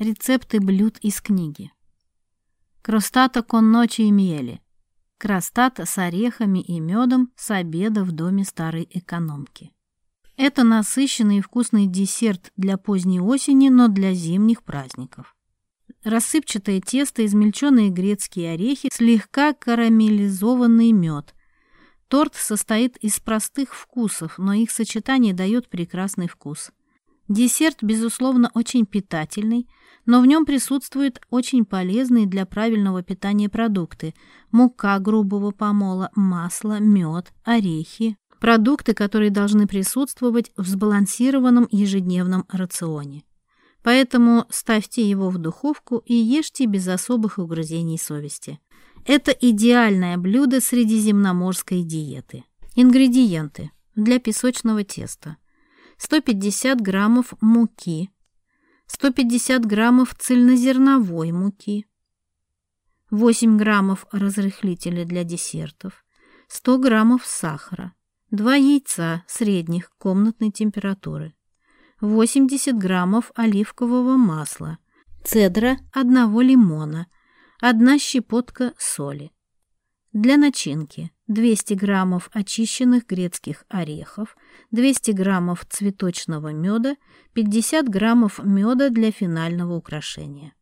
Рецепты блюд из книги. Кростата конночи и мели. Кростата с орехами и медом с обеда в доме старой экономки. Это насыщенный и вкусный десерт для поздней осени, но для зимних праздников. Рассыпчатое тесто, измельченные грецкие орехи, слегка карамелизованный мед. Торт состоит из простых вкусов, но их сочетание дает прекрасный вкус – Десерт, безусловно, очень питательный, но в нем присутствуют очень полезные для правильного питания продукты – мука грубого помола, масло, мед, орехи. Продукты, которые должны присутствовать в сбалансированном ежедневном рационе. Поэтому ставьте его в духовку и ешьте без особых угрызений совести. Это идеальное блюдо средиземноморской диеты. Ингредиенты для песочного теста – 150 граммов муки, 150 граммов цельнозерновой муки, 8 граммов разрыхлителя для десертов, 100 граммов сахара, 2 яйца средних комнатной температуры, 80 граммов оливкового масла, цедра одного лимона, 1 щепотка соли. Для начинки 200 граммов очищенных грецких орехов, 200 граммов цветочного меда, 50 граммов меда для финального украшения.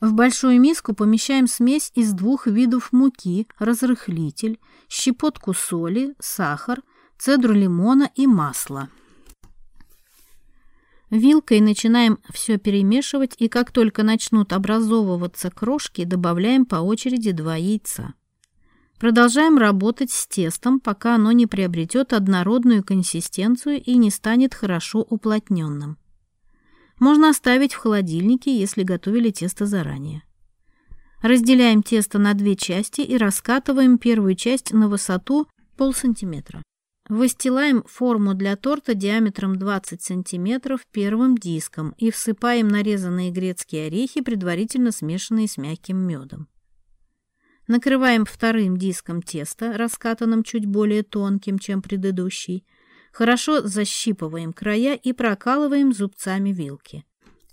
В большую миску помещаем смесь из двух видов муки, разрыхлитель, щепотку соли, сахар, цедру лимона и масло. Вилкой начинаем все перемешивать и как только начнут образовываться крошки, добавляем по очереди два яйца. Продолжаем работать с тестом, пока оно не приобретет однородную консистенцию и не станет хорошо уплотненным. Можно оставить в холодильнике, если готовили тесто заранее. Разделяем тесто на две части и раскатываем первую часть на высоту полсантиметра. Выстилаем форму для торта диаметром 20 см первым диском и всыпаем нарезанные грецкие орехи, предварительно смешанные с мягким медом. Накрываем вторым диском теста, раскатанным чуть более тонким, чем предыдущий. Хорошо защипываем края и прокалываем зубцами вилки.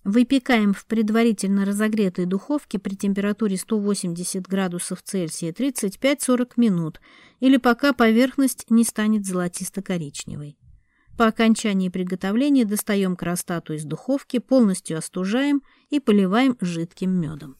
Выпекаем в предварительно разогретой духовке при температуре 180 градусов Цельсия 35-40 минут или пока поверхность не станет золотисто-коричневой. По окончании приготовления достаем крастату из духовки, полностью остужаем и поливаем жидким медом.